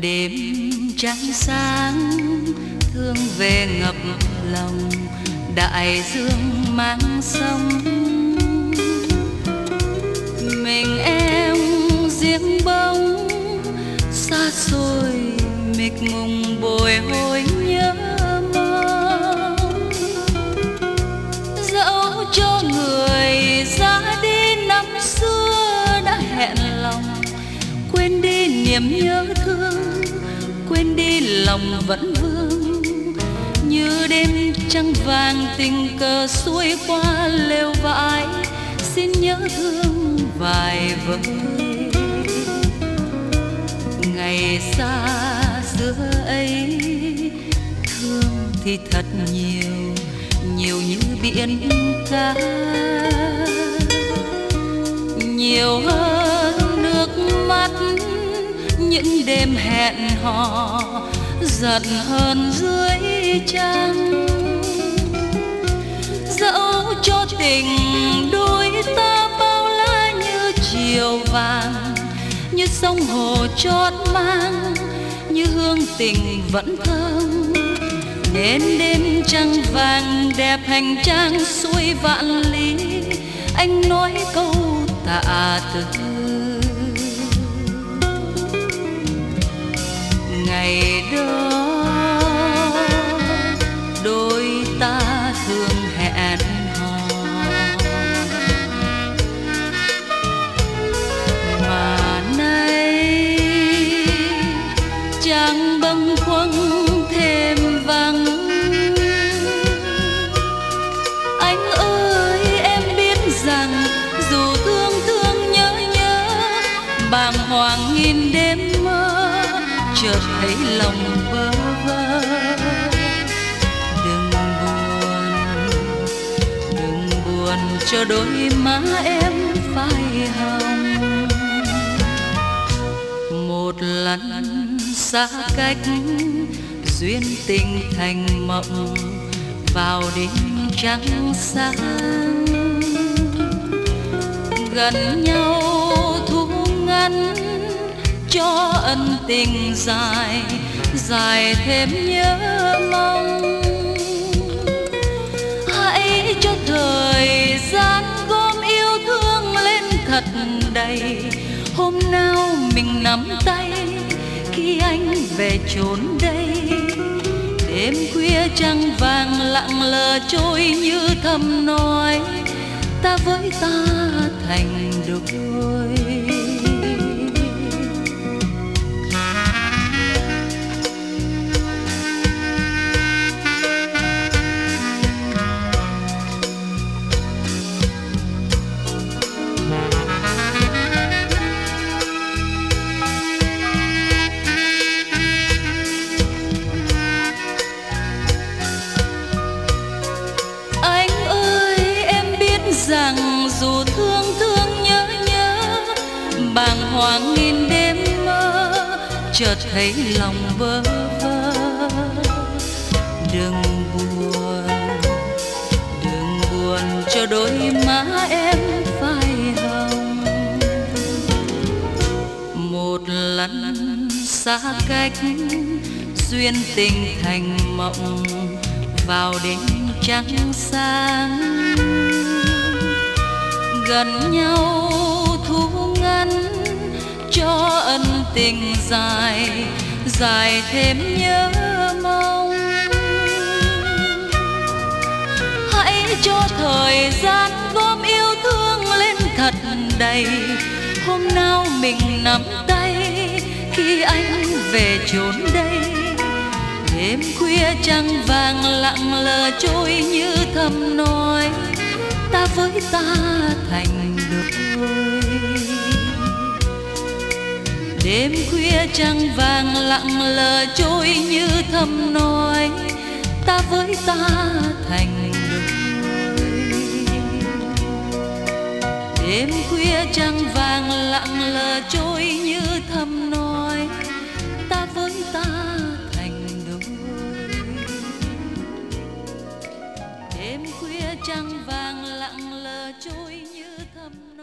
đêm trăng sáng thương về ngập lòng đại dương mang sông niềm nhớ thương, quên đi lòng vẫn vương. Như đêm trăng vàng tình cờ xuôi qua lều vải, xin nhớ thương vài vơi ngày xa xưa ấy, thương thì thật nhiều nhiều như biển cả nhiều hơn những đêm hẹn hò giật hơn dưới trăng dẫu cho tình đôi ta bao la như chiều vàng, như sông hồ chót mang, như hương tình vẫn thơm. Nên đêm trăng vàng đẹp hành trang xuôi vạn lý, anh nói câu tạ từ ngày chợt thấy lòng bơ vơ. Đừng buồn đừng buồn cho đôi má em phai hồng. Một lần xa cách duyên tình thành mộng, vào đêm trắng sáng. Gần nhau thu ngắn cho ân tình dài dài thêm nhớ mong. Hãy cho thời gian gom yêu thương lên thật đầy. Hôm nào mình nắm tay, khi anh về chốn đây. Đêm khuya trăng vàng lặng lờ trôi như thầm nói, ta với ta thành đôi. Dù thương thương nhớ nhớ, bàng hoàng nghìn đêm mơ, chợt thấy lòng bơ vơ. Đừng buồn đừng buồn cho đôi má em phai hồng. Một lần xa cách, duyên tình thành mộng, vào đêm trắng sáng gần nhau, thu ngắn cho ân tình dài dài thêm nhớ mong. Hãy cho thời gian gom yêu thương lên thật đầy, hôm nào mình nắm tay khi anh về chốn đây. Đêm khuya trăng vàng lặng lờ trôi như thầm nói đã với ta thành đôi đêm khuya trăng vàng lặng lờ trôi như thầm nói ta với ta thành đôi đêm khuya trăng vàng lặng lờ trôi như thầm nói ta với ta thành đôi đêm khuya trăng vàng trôi như thầm